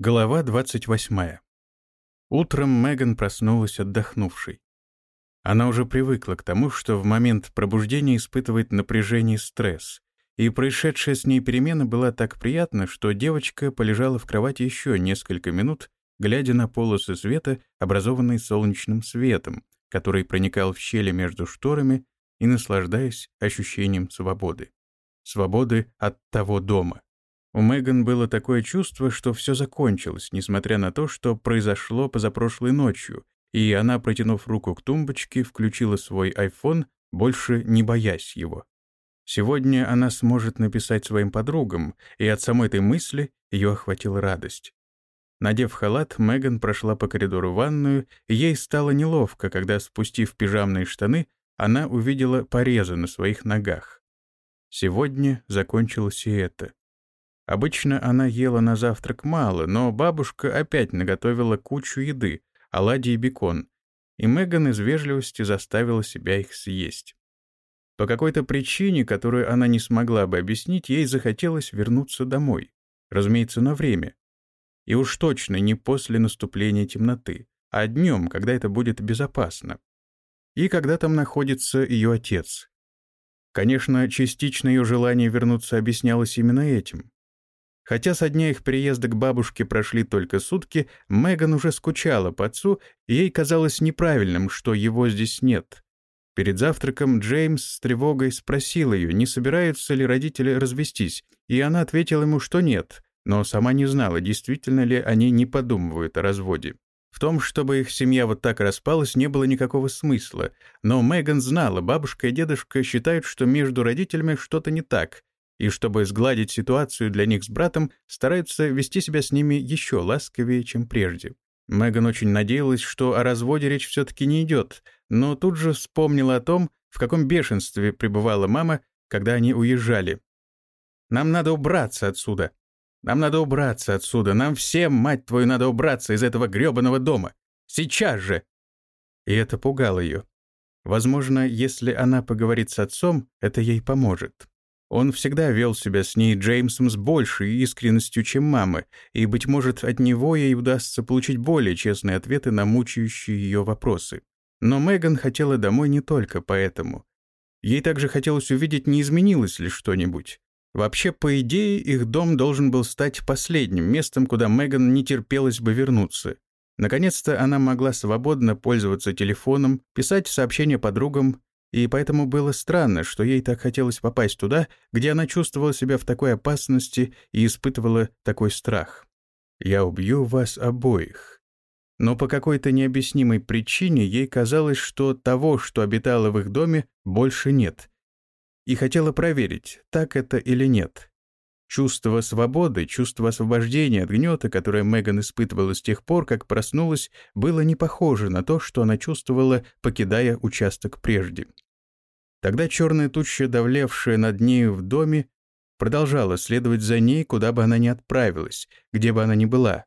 Глава 28. Утром Меган проснулась отдохнувшей. Она уже привыкла к тому, что в момент пробуждения испытывает напряжение и стресс, и происшедшая с ней перемена была так приятна, что девочка полежала в кровати еще несколько минут, глядя на полосы света, образованные солнечным светом, который проникал в щели между шторами, и наслаждаясь ощущением свободы. Свободы от того дома. У Меган было такое чувство, что все закончилось, несмотря на то, что произошло позапрошлой ночью, и она, протянув руку к тумбочке, включила свой iPhone, больше не боясь его. Сегодня она сможет написать своим подругам, и от самой этой мысли ее охватила радость. Надев халат, Меган прошла по коридору ванную, и ей стало неловко, когда, спустив пижамные штаны, она увидела порезы на своих ногах. Сегодня закончилось и это. Обычно она ела на завтрак мало, но бабушка опять наготовила кучу еды, оладьи и бекон, и Меган из вежливости заставила себя их съесть. По какой-то причине, которую она не смогла бы объяснить, ей захотелось вернуться домой. Разумеется, на время. И уж точно не после наступления темноты, а днем, когда это будет безопасно. И когда там находится ее отец. Конечно, частично ее желание вернуться объяснялось именно этим. Хотя со дня их приезда к бабушке прошли только сутки, Меган уже скучала по отцу, и ей казалось неправильным, что его здесь нет. Перед завтраком Джеймс с тревогой спросил ее, не собираются ли родители развестись, и она ответила ему, что нет, но сама не знала, действительно ли они не подумывают о разводе. В том, чтобы их семья вот так распалась, не было никакого смысла, но Меган знала, бабушка и дедушка считают, что между родителями что-то не так, и чтобы сгладить ситуацию для них с братом, стараются вести себя с ними еще ласковее, чем прежде. Меган очень надеялась, что о разводе речь все-таки не идет, но тут же вспомнила о том, в каком бешенстве пребывала мама, когда они уезжали. «Нам надо убраться отсюда. Нам надо убраться отсюда. Нам всем, мать твою, надо убраться из этого грёбаного дома. Сейчас же!» И это пугало ее. Возможно, если она поговорит с отцом, это ей поможет. Он всегда вел себя с ней Джеймсом с большей искренностью, чем мама, и, быть может, от него ей удастся получить более честные ответы на мучающие ее вопросы. Но Меган хотела домой не только поэтому. Ей также хотелось увидеть, не изменилось ли что-нибудь. Вообще, по идее, их дом должен был стать последним местом, куда Меган не терпелось бы вернуться. Наконец-то она могла свободно пользоваться телефоном, писать сообщения подругам и поэтому было странно, что ей так хотелось попасть туда, где она чувствовала себя в такой опасности и испытывала такой страх. «Я убью вас обоих». Но по какой-то необъяснимой причине ей казалось, что того, что обитало в их доме, больше нет. И хотела проверить, так это или нет. Чувство свободы, чувство освобождения от гнета, которое Меган испытывала с тех пор, как проснулась, было не похоже на то, что она чувствовала, покидая участок прежде. Тогда черная туча, давлевшая над нею в доме, продолжала следовать за ней, куда бы она ни отправилась, где бы она ни была.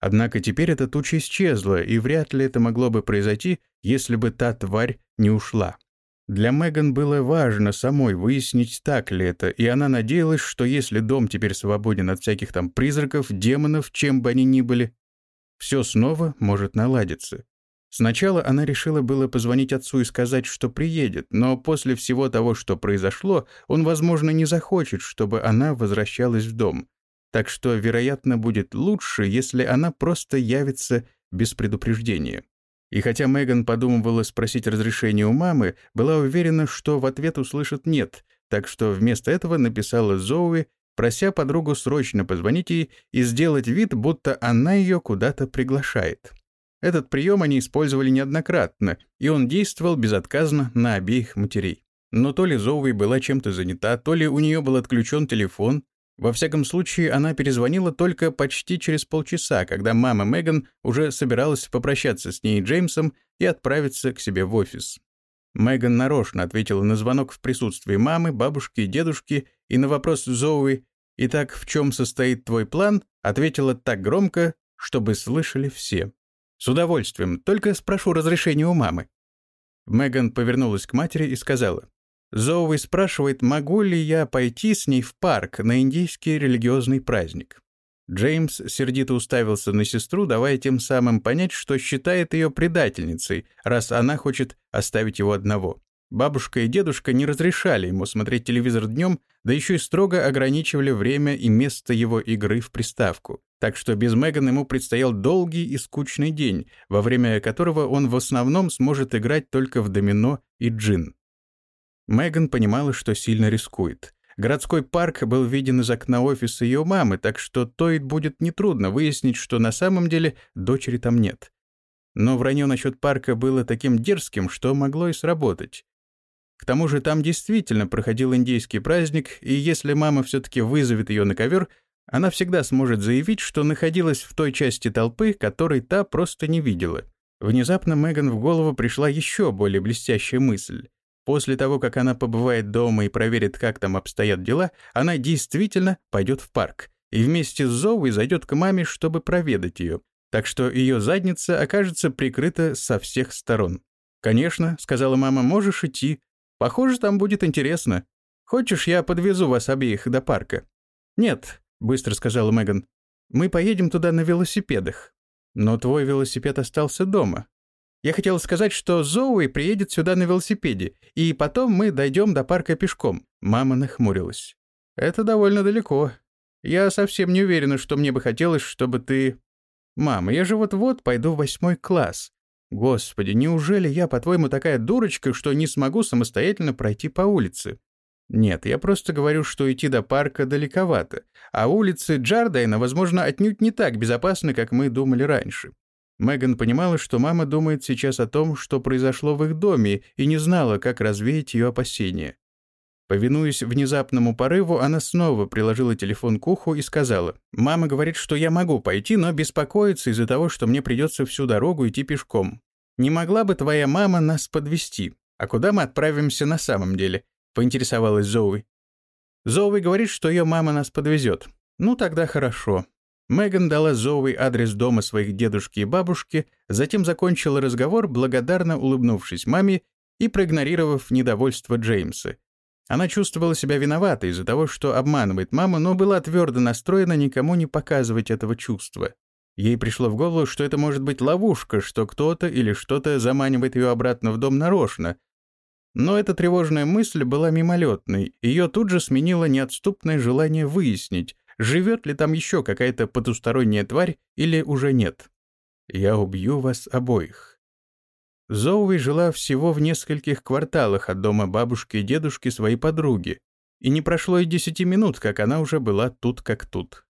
Однако теперь эта туча исчезла, и вряд ли это могло бы произойти, если бы та тварь не ушла. Для Меган было важно самой выяснить, так ли это, и она надеялась, что если дом теперь свободен от всяких там призраков, демонов, чем бы они ни были, все снова может наладиться. Сначала она решила было позвонить отцу и сказать, что приедет, но после всего того, что произошло, он, возможно, не захочет, чтобы она возвращалась в дом. Так что, вероятно, будет лучше, если она просто явится без предупреждения. И хотя Меган подумывала спросить разрешение у мамы, была уверена, что в ответ услышит «нет», так что вместо этого написала Зоуи, прося подругу срочно позвонить ей и сделать вид, будто она ее куда-то приглашает. Этот прием они использовали неоднократно, и он действовал безотказно на обеих матерей. Но то ли Зоуи была чем-то занята, то ли у нее был отключен телефон, во всяком случае, она перезвонила только почти через полчаса, когда мама Меган уже собиралась попрощаться с ней и Джеймсом и отправиться к себе в офис. Меган нарочно ответила на звонок в присутствии мамы, бабушки и дедушки и на вопрос Зоуи «Итак, в чем состоит твой план?» ответила так громко, чтобы слышали все. «С удовольствием, только спрошу разрешения у мамы». Меган повернулась к матери и сказала Зоуи спрашивает, могу ли я пойти с ней в парк на индийский религиозный праздник. Джеймс сердито уставился на сестру, давая тем самым понять, что считает ее предательницей, раз она хочет оставить его одного. Бабушка и дедушка не разрешали ему смотреть телевизор днем, да еще и строго ограничивали время и место его игры в приставку. Так что без Меган ему предстоял долгий и скучный день, во время которого он в основном сможет играть только в домино и джин. Меган понимала, что сильно рискует. Городской парк был виден из окна офиса ее мамы, так что Тойд будет нетрудно выяснить, что на самом деле дочери там нет. Но вранье насчет парка было таким дерзким, что могло и сработать. К тому же там действительно проходил индейский праздник, и если мама все-таки вызовет ее на ковер, она всегда сможет заявить, что находилась в той части толпы, которой та просто не видела. Внезапно Меган в голову пришла еще более блестящая мысль. После того, как она побывает дома и проверит, как там обстоят дела, она действительно пойдет в парк и вместе с Зоуи зайдет к маме, чтобы проведать ее. Так что ее задница окажется прикрыта со всех сторон. «Конечно», — сказала мама, — «можешь идти. Похоже, там будет интересно. Хочешь, я подвезу вас обеих до парка?» «Нет», — быстро сказала Меган. «Мы поедем туда на велосипедах». «Но твой велосипед остался дома». Я хотела сказать, что Зоуи приедет сюда на велосипеде, и потом мы дойдем до парка пешком». Мама нахмурилась. «Это довольно далеко. Я совсем не уверена, что мне бы хотелось, чтобы ты...» «Мама, я же вот-вот пойду в восьмой класс. Господи, неужели я, по-твоему, такая дурочка, что не смогу самостоятельно пройти по улице?» «Нет, я просто говорю, что идти до парка далековато, а улицы Джардайна, возможно, отнюдь не так безопасны, как мы думали раньше. Меган понимала, что мама думает сейчас о том, что произошло в их доме, и не знала, как развеять ее опасения. Повинуясь внезапному порыву, она снова приложила телефон к уху и сказала, «Мама говорит, что я могу пойти, но беспокоится из-за того, что мне придется всю дорогу идти пешком. Не могла бы твоя мама нас подвести? А куда мы отправимся на самом деле?» — поинтересовалась Зоуи. Зоуи говорит, что ее мама нас подвезет. «Ну, тогда хорошо. Меган дала Зоуи адрес дома своих дедушки и бабушки, затем закончила разговор, благодарно улыбнувшись маме и проигнорировав недовольство Джеймса. Она чувствовала себя виноватой из-за того, что обманывает маму, но была твердо настроена никому не показывать этого чувства. Ей пришло в голову, что это может быть ловушка, что кто-то или что-то заманивает ее обратно в дом нарочно. Но эта тревожная мысль была мимолетной, ее тут же сменило неотступное желание выяснить, живет ли там еще какая-то потусторонняя тварь или уже нет. Я убью вас обоих. Зоуи жила всего в нескольких кварталах от дома бабушки и дедушки своей подруги, и не прошло и десяти минут, как она уже была тут как тут.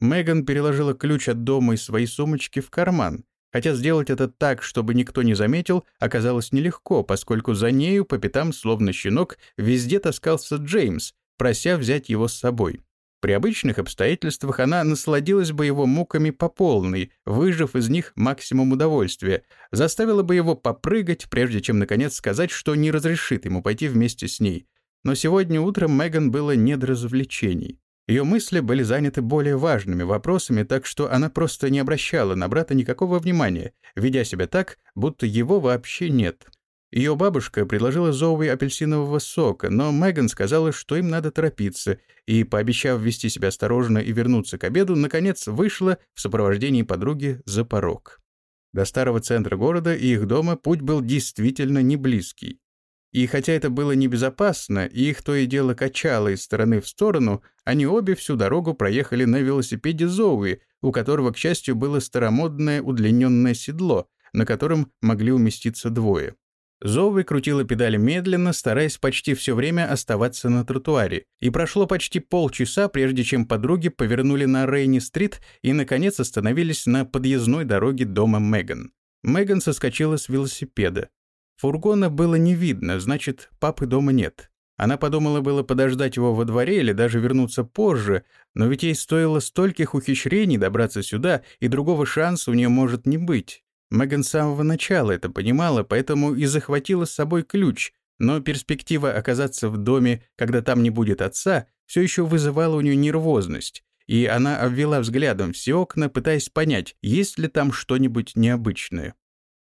Меган переложила ключ от дома из своей сумочки в карман, хотя сделать это так, чтобы никто не заметил, оказалось нелегко, поскольку за нею по пятам, словно щенок, везде таскался Джеймс, прося взять его с собой. При обычных обстоятельствах она насладилась бы его муками по полной, выжив из них максимум удовольствия, заставила бы его попрыгать, прежде чем наконец сказать, что не разрешит ему пойти вместе с ней. Но сегодня утром Меган было не до развлечений. Ее мысли были заняты более важными вопросами, так что она просто не обращала на брата никакого внимания, ведя себя так, будто его вообще нет. Ее бабушка предложила Зоуи апельсинового сока, но Меган сказала, что им надо торопиться, и, пообещав вести себя осторожно и вернуться к обеду, наконец вышла в сопровождении подруги за порог. До старого центра города и их дома путь был действительно не близкий. И хотя это было небезопасно, и их то и дело качало из стороны в сторону, они обе всю дорогу проехали на велосипеде Зоуи, у которого, к счастью, было старомодное удлиненное седло, на котором могли уместиться двое. Зоуи крутила педали медленно, стараясь почти все время оставаться на тротуаре, и прошло почти полчаса, прежде чем подруги повернули на Рейни-стрит и, наконец, остановились на подъездной дороге дома Меган. Меган соскочила с велосипеда. Фургона было не видно, значит, папы дома нет. Она подумала было подождать его во дворе или даже вернуться позже, но ведь ей стоило стольких ухищрений добраться сюда, и другого шанса у нее может не быть. Меган с самого начала это понимала, поэтому и захватила с собой ключ, но перспектива оказаться в доме, когда там не будет отца, все еще вызывала у нее нервозность, и она обвела взглядом все окна, пытаясь понять, есть ли там что-нибудь необычное.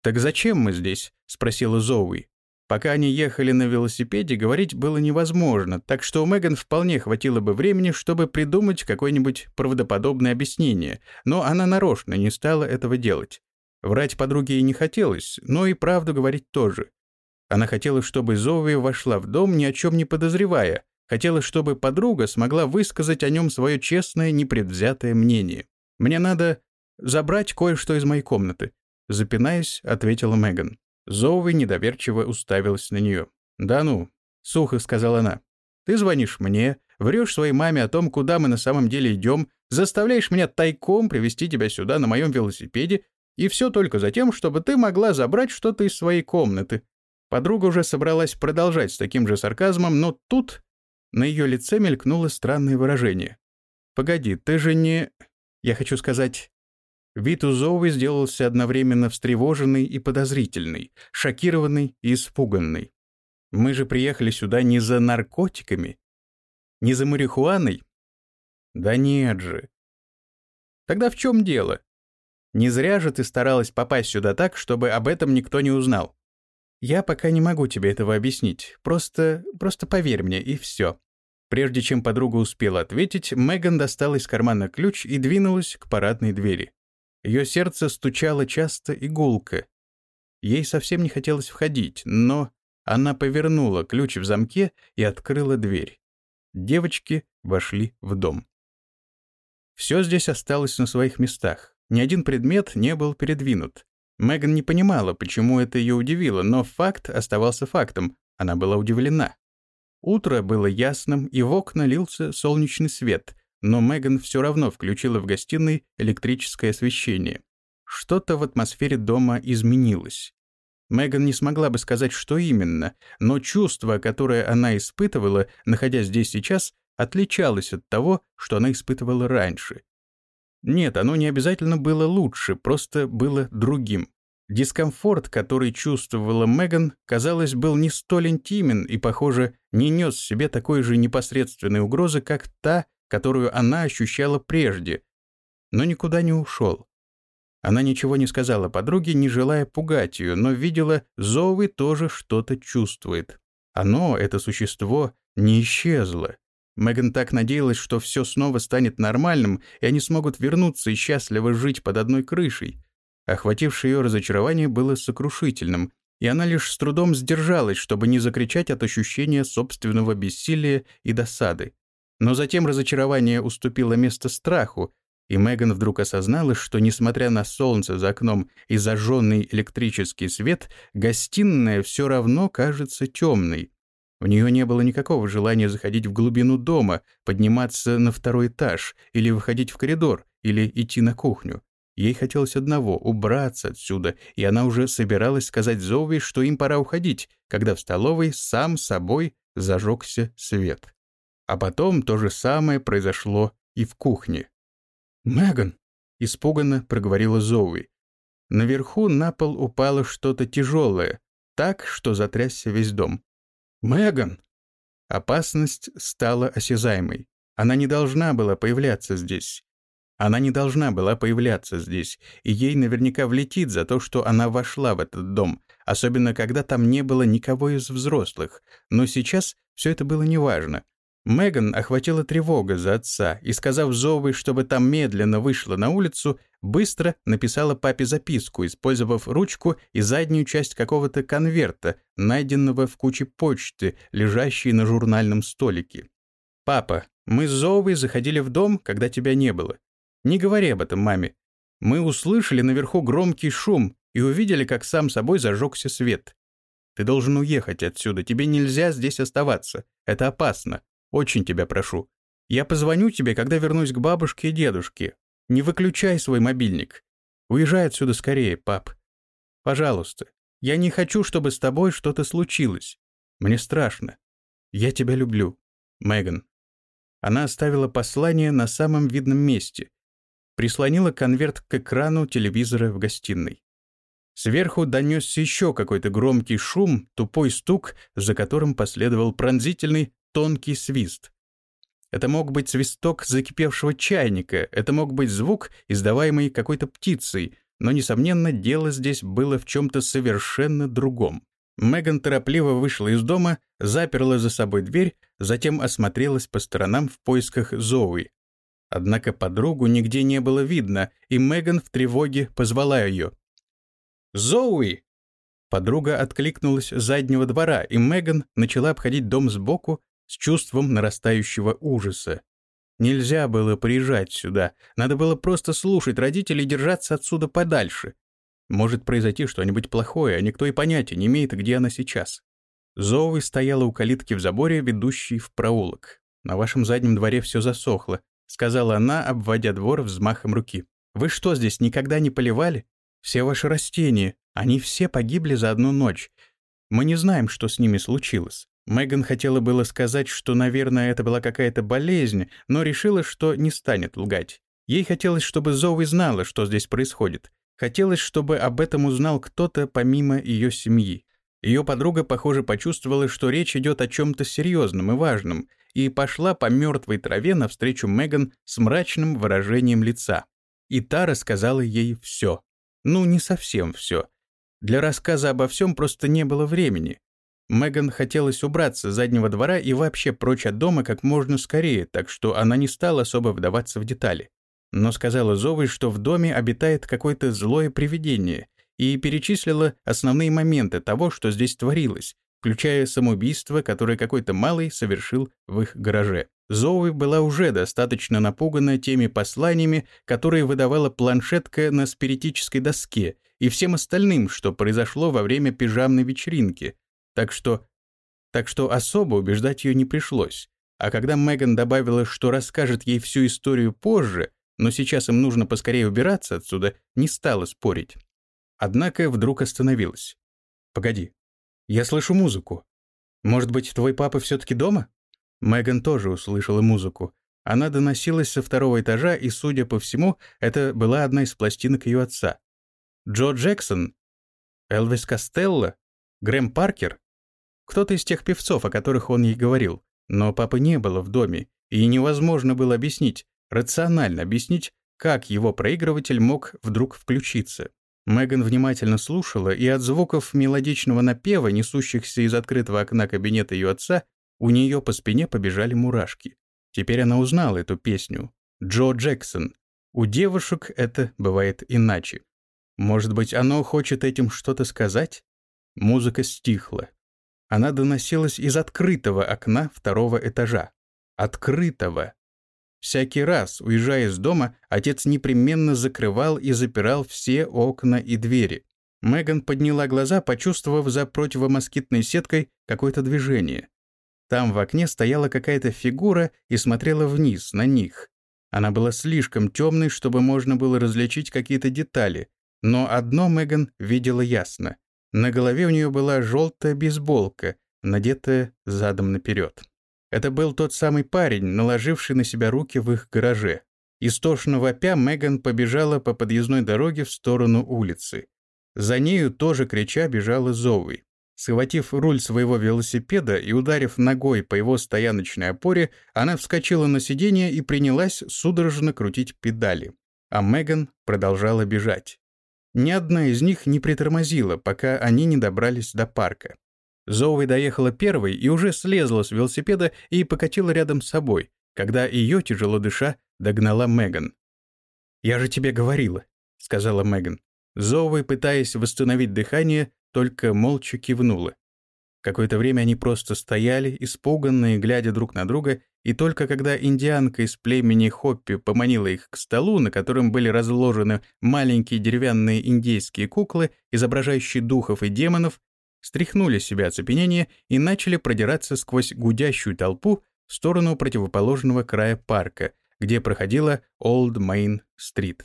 «Так зачем мы здесь?» — спросила Зоуи. Пока они ехали на велосипеде, говорить было невозможно, так что у Меган вполне хватило бы времени, чтобы придумать какое-нибудь правдоподобное объяснение, но она нарочно не стала этого делать. Врать подруге ей не хотелось, но и правду говорить тоже. Она хотела, чтобы Зоуи вошла в дом, ни о чем не подозревая, хотела, чтобы подруга смогла высказать о нем свое честное, непредвзятое мнение. «Мне надо забрать кое-что из моей комнаты», — запинаясь, ответила Меган. Зоуи недоверчиво уставилась на нее. «Да ну», — сухо сказала она. «Ты звонишь мне, врешь своей маме о том, куда мы на самом деле идем, заставляешь меня тайком привести тебя сюда на моем велосипеде, и все только за тем, чтобы ты могла забрать что-то из своей комнаты». Подруга уже собралась продолжать с таким же сарказмом, но тут на ее лице мелькнуло странное выражение. «Погоди, ты же не...» Я хочу сказать, Вид у Зоуи сделался одновременно встревоженный и подозрительный, шокированный и испуганный. Мы же приехали сюда не за наркотиками, не за марихуаной. Да нет же. Тогда в чем дело? Не зря же ты старалась попасть сюда так, чтобы об этом никто не узнал. Я пока не могу тебе этого объяснить. Просто, просто поверь мне, и все. Прежде чем подруга успела ответить, Меган достала из кармана ключ и двинулась к парадной двери. Ее сердце стучало часто и гулко. Ей совсем не хотелось входить, но она повернула ключ в замке и открыла дверь. Девочки вошли в дом. Все здесь осталось на своих местах. Ни один предмет не был передвинут. Меган не понимала, почему это ее удивило, но факт оставался фактом. Она была удивлена. Утро было ясным, и в окна лился солнечный свет, но Меган все равно включила в гостиной электрическое освещение. Что-то в атмосфере дома изменилось. Меган не смогла бы сказать, что именно, но чувство, которое она испытывала, находясь здесь сейчас, отличалось от того, что она испытывала раньше. Нет, оно не обязательно было лучше, просто было другим. Дискомфорт, который чувствовала Меган, казалось, был не столь интимен и, похоже, не нес в себе такой же непосредственной угрозы, как та, которую она ощущала прежде, но никуда не ушел. Она ничего не сказала подруге, не желая пугать ее, но видела, Зоуи тоже что-то чувствует. Оно, это существо, не исчезло. Меган так надеялась, что все снова станет нормальным, и они смогут вернуться и счастливо жить под одной крышей. Охватившее ее разочарование было сокрушительным, и она лишь с трудом сдержалась, чтобы не закричать от ощущения собственного бессилия и досады. Но затем разочарование уступило место страху, и Меган вдруг осознала, что, несмотря на солнце за окном и зажженный электрический свет, гостиная все равно кажется темной. У нее не было никакого желания заходить в глубину дома, подниматься на второй этаж, или выходить в коридор, или идти на кухню. Ей хотелось одного — убраться отсюда, и она уже собиралась сказать Зоуи, что им пора уходить, когда в столовой сам собой зажегся свет. А потом то же самое произошло и в кухне. «Меган!» — испуганно проговорила Зоуи. Наверху на пол упало что-то тяжелое, так, что затрясся весь дом. «Меган!» Опасность стала осязаемой. Она не должна была появляться здесь. Она не должна была появляться здесь, и ей наверняка влетит за то, что она вошла в этот дом, особенно когда там не было никого из взрослых. Но сейчас все это было неважно. Меган охватила тревога за отца и, сказав Зовой, чтобы там медленно вышла на улицу, быстро написала папе записку, использовав ручку и заднюю часть какого-то конверта, найденного в куче почты, лежащей на журнальном столике. «Папа, мы с Зовой заходили в дом, когда тебя не было. Не говори об этом маме. Мы услышали наверху громкий шум и увидели, как сам собой зажегся свет. Ты должен уехать отсюда, тебе нельзя здесь оставаться. Это опасно. Очень тебя прошу. Я позвоню тебе, когда вернусь к бабушке и дедушке. Не выключай свой мобильник. Уезжай отсюда скорее, пап. Пожалуйста. Я не хочу, чтобы с тобой что-то случилось. Мне страшно. Я тебя люблю. Меган. Она оставила послание на самом видном месте. Прислонила конверт к экрану телевизора в гостиной. Сверху донесся еще какой-то громкий шум, тупой стук, за которым последовал пронзительный тонкий свист. Это мог быть свисток закипевшего чайника, это мог быть звук, издаваемый какой-то птицей, но, несомненно, дело здесь было в чем-то совершенно другом. Меган торопливо вышла из дома, заперла за собой дверь, затем осмотрелась по сторонам в поисках Зоуи. Однако подругу нигде не было видно, и Меган в тревоге позвала ее. «Зоуи!» Подруга откликнулась с заднего двора, и Меган начала обходить дом сбоку с чувством нарастающего ужаса. Нельзя было приезжать сюда, надо было просто слушать родителей и держаться отсюда подальше. Может произойти что-нибудь плохое, а никто и понятия не имеет, где она сейчас. Зоуи стояла у калитки в заборе, ведущей в проулок. «На вашем заднем дворе все засохло», — сказала она, обводя двор взмахом руки. «Вы что, здесь никогда не поливали? Все ваши растения, они все погибли за одну ночь. Мы не знаем, что с ними случилось». Меган хотела было сказать, что, наверное, это была какая-то болезнь, но решила, что не станет лгать. Ей хотелось, чтобы Зоуи знала, что здесь происходит. Хотелось, чтобы об этом узнал кто-то помимо ее семьи. Ее подруга, похоже, почувствовала, что речь идет о чем-то серьезном и важном, и пошла по мертвой траве навстречу Меган с мрачным выражением лица. И та рассказала ей все. Ну, не совсем все. Для рассказа обо всем просто не было времени. Меган хотелось убраться с заднего двора и вообще прочь от дома как можно скорее, так что она не стала особо вдаваться в детали но сказала Зовой, что в доме обитает какое-то злое привидение, и перечислила основные моменты того, что здесь творилось, включая самоубийство, которое какой-то малый совершил в их гараже. Зоуи была уже достаточно напугана теми посланиями, которые выдавала планшетка на спиритической доске, и всем остальным, что произошло во время пижамной вечеринки, так что... так что особо убеждать ее не пришлось. А когда Меган добавила, что расскажет ей всю историю позже, но сейчас им нужно поскорее убираться отсюда, не стала спорить. Однако вдруг остановилась. «Погоди, я слышу музыку. Может быть, твой папа все-таки дома?» Меган тоже услышала музыку. Она доносилась со второго этажа, и, судя по всему, это была одна из пластинок ее отца. Джо Джексон? Элвис Костелло? Грэм Паркер? Кто-то из тех певцов, о которых он ей говорил. Но папы не было в доме, и невозможно было объяснить, рационально объяснить, как его проигрыватель мог вдруг включиться. Меган внимательно слушала, и от звуков мелодичного напева, несущихся из открытого окна кабинета ее отца, у нее по спине побежали мурашки. Теперь она узнала эту песню. Джо Джексон. У девушек это бывает иначе. Может быть, оно хочет этим что-то сказать? Музыка стихла. Она доносилась из открытого окна второго этажа. Открытого. Всякий раз, уезжая из дома, отец непременно закрывал и запирал все окна и двери. Меган подняла глаза, почувствовав за противомоскитной сеткой какое-то движение. Там в окне стояла какая-то фигура и смотрела вниз, на них. Она была слишком темной, чтобы можно было различить какие-то детали, но одно Меган видела ясно. На голове у нее была желтая бейсболка, надетая задом наперед. Это был тот самый парень, наложивший на себя руки в их гараже. Истошно вопя, Меган побежала по подъездной дороге в сторону улицы. За нею, тоже крича, бежала Зоуи. Схватив руль своего велосипеда и ударив ногой по его стояночной опоре, она вскочила на сиденье и принялась судорожно крутить педали. А Меган продолжала бежать. Ни одна из них не притормозила, пока они не добрались до парка. Зоуи доехала первой и уже слезла с велосипеда и покатила рядом с собой, когда ее, тяжело дыша, догнала Меган. «Я же тебе говорила», — сказала Меган. Зоуи, пытаясь восстановить дыхание, только молча кивнула. Какое-то время они просто стояли, испуганные, глядя друг на друга, и только когда индианка из племени Хоппи поманила их к столу, на котором были разложены маленькие деревянные индейские куклы, изображающие духов и демонов, стряхнули с себя оцепенение и начали продираться сквозь гудящую толпу в сторону противоположного края парка, где проходила Олд Мейн-стрит.